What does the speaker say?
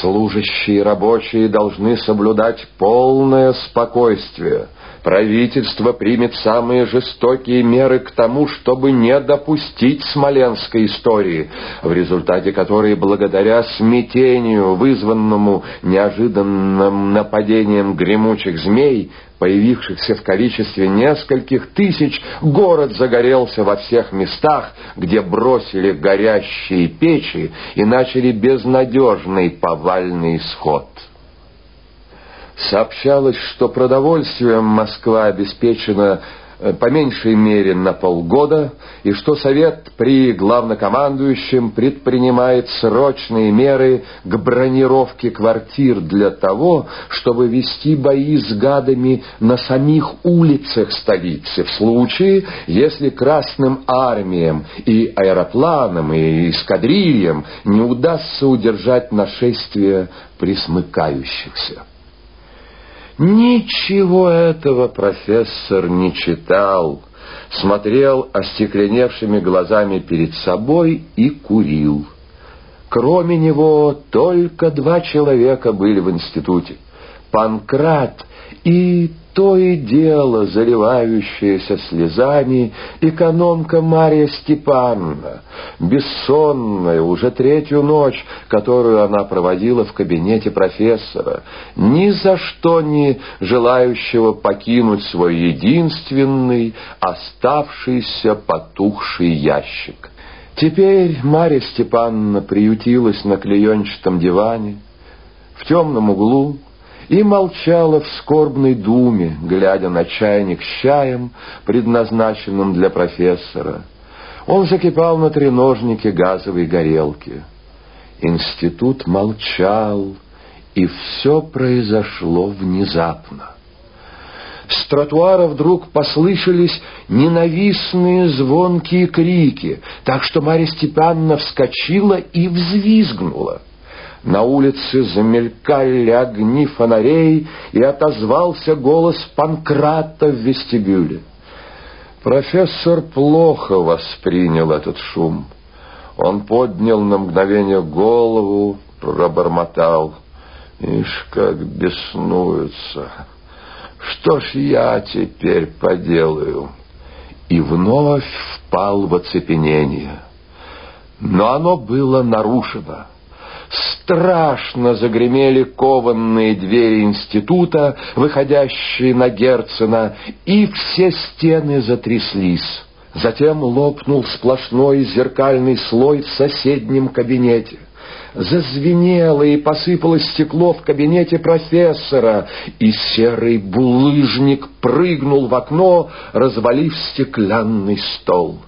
Служащие и рабочие должны соблюдать полное спокойствие. Правительство примет самые жестокие меры к тому, чтобы не допустить смоленской истории, в результате которой, благодаря смятению, вызванному неожиданным нападением гремучих змей, появившихся в количестве нескольких тысяч, город загорелся во всех местах, где бросили горящие печи и начали безнадежный повальный исход. Сообщалось, что продовольствием Москва обеспечена по меньшей мере на полгода, и что Совет при главнокомандующем предпринимает срочные меры к бронировке квартир для того, чтобы вести бои с гадами на самих улицах столицы, в случае, если Красным армиям и аэропланам и эскадрильям не удастся удержать нашествие присмыкающихся. Ничего этого профессор не читал, смотрел остекленевшими глазами перед собой и курил. Кроме него только два человека были в институте — Панкрат и то и дело заливающаяся слезами экономка Мария Степановна, бессонная уже третью ночь, которую она проводила в кабинете профессора, ни за что не желающего покинуть свой единственный, оставшийся потухший ящик. Теперь Мария Степановна приютилась на клеенчатом диване, в темном углу, и молчала в скорбной думе, глядя на чайник с чаем, предназначенным для профессора. Он закипал на треножнике газовой горелки. Институт молчал, и все произошло внезапно. С тротуара вдруг послышались ненавистные звонкие крики, так что Марья Степановна вскочила и взвизгнула. На улице замелькали огни фонарей, и отозвался голос Панкрата в вестибюле. Профессор плохо воспринял этот шум. Он поднял на мгновение голову, пробормотал. Ишь, как беснуются! Что ж я теперь поделаю? И вновь впал в оцепенение. Но оно было нарушено. Страшно загремели кованные двери института, выходящие на Герцена, и все стены затряслись. Затем лопнул сплошной зеркальный слой в соседнем кабинете. Зазвенело и посыпалось стекло в кабинете профессора, и серый булыжник прыгнул в окно, развалив стеклянный стол.